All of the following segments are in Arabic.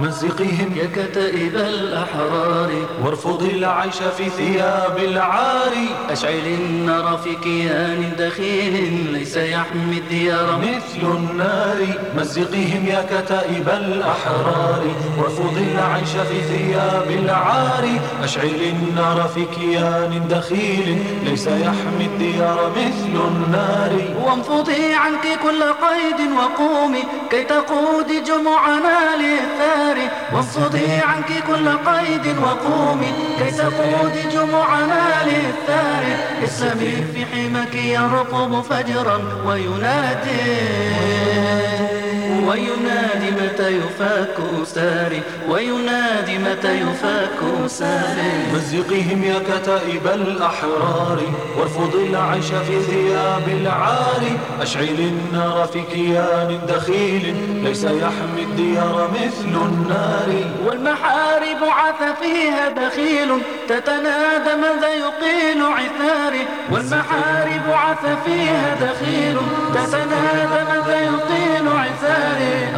مزقهم يا كتائب الأحرار. وارفض العيش في ثياب العار. أشعل النار في كيان دخيل ليس يحمي الديار. مثل النار. مزقهم يا كتائب الأحرار. وارفض العيش في ثياب العار. أشعل النار في كيان دخيل ليس يحمي الديار. مثل النار. وانفضي عنك كل قيد وقومي كي تقودي جموعنا للثار وانفضي عنك كل قيد وقومي كي تقودي جموعنا للثار اسمي في حمك يرقب فجرا وينادي. وينادي متى يفاك ساري وينادي متى يفاك ساري مزقهم يا كتائب الأحرار وارفض العيش في ثياب العار. أشعل النار في كيان دخيل ليس يحمي الديار مثل النار. والمحارب عث فيها دخيل تتنادى ماذا يقيل عثاري والمحارب عث فيها دخيل تتنادى ماذا يقيل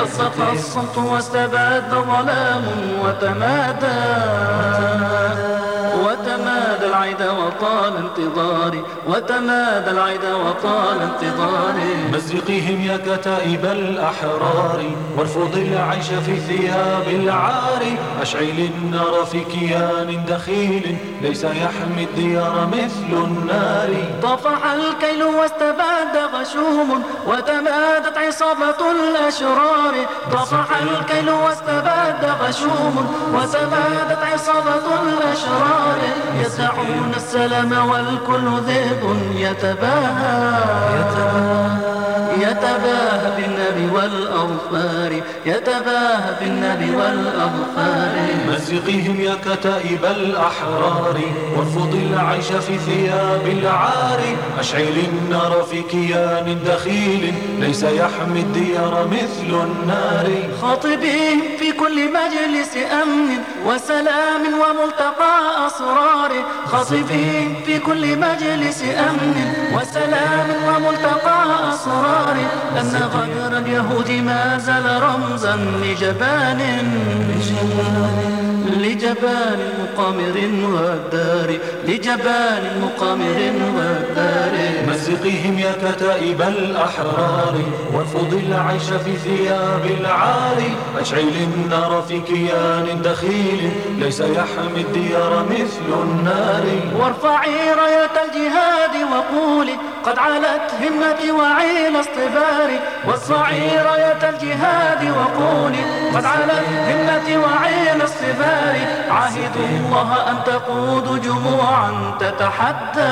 أصفى الصمت واستباد ظلام وتمادى. العدا وطال انتظاري وتمادى العدا وطال انتظاري. مزقهم يا كتائب الأحرار وارفض العيش في ثياب العار. أشعل النار في كيان دخيل ليس يحمي الديار مثل النار. طفح الكيل واستباد غشوم وتمادت عصابة الأشرار. طفح الكيل واستباد غشوم وتمادت عصابة الأشرار. يسعون السلام والكل ذئب يتباهى. يتباهى. بالنبي والأظفار. يتباهى بالنبي والأظفار. مزقهم يا كتائب الأحرار. وارفض العيش في ثياب العار. أشعل النار في كيان دخيل. ليس يحمي الديار مثل النار. خاطبهم في كل مجلس أمن وسلام وملتقى أسرار. خاطبهم في كل مجلس أمن وسلام وملتقى أسرار. أن غدر اليهود ما زال رمزا لجبان. لجبان مقامر والدار. لجبان مقامر والدار. مزقهم يا كتائب الأحرار. وارفض العيش في ثياب العار. أشعل النار في كيان دخيل. ليس يحمي الديار مثل النار. وارفعي راية الجهاد وقولي قد علت همتي وعيل اصطباري وارفعي راية الجهاد وقولي قد علت همتي وعيل اصطباري عاهدوا الله أن تقودوا جموعا تتحدى.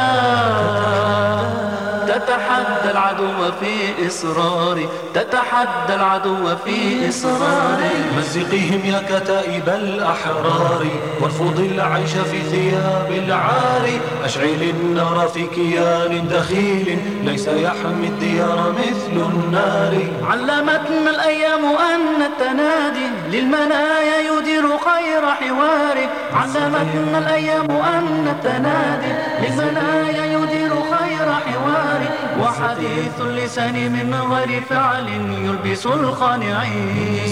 تتحدى العدو في إصراري تتحدى العدو في إصراري. مزقهم يا كتائب الأحرار وارفض العيش في ثياب العار. أشعل النار في كيان دخيل ليس يحمي الديار مثل النار. علمتنا الأيام أن التنادي للمنايا يدير خير حوار علمتنا الأيام أن التنادي للمنايا يدير خير حوار وحديث اللسان من غير فعل يلبس الخانعين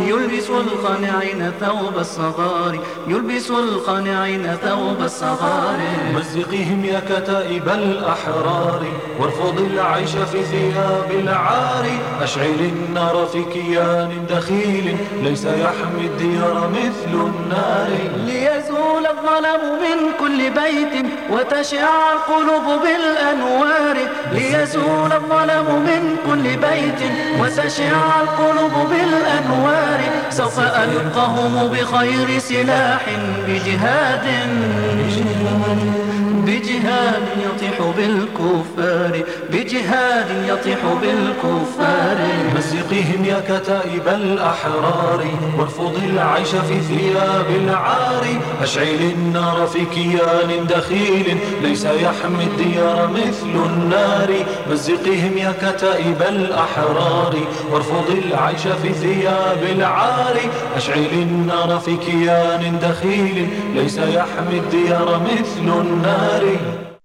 يلبس الخانعين ثوب الصغار. يلبس الخانعين ثوب الصغار. مزقهم يا كتائب الأحرار. وارفض العيش في ثياب العار. أشعل النار في كيان دخيل. ليس يحمي الديار مثل النار. ليزول الظلم من كل بيت. وتشع القلوب بالأنوار. ليزول الظلم من كل بيت وتشع القلوب بالأنوار. سوف ألقهم بخير سلاح بجهاد. بجهاد يطيح بالكفار بجهاد يطيح بالكفار. مزقهم يا كتائب الأحرار وارفض العيش في ثياب العار. أشعل النار في كيان دخيل ليس يحمي الديار مثل النار. مزقهم يا كتائب الأحرار وارفض العيش في ثياب العار. أشعل النار في كيان دخيل ليس يحمي الديار مثل النار. Hari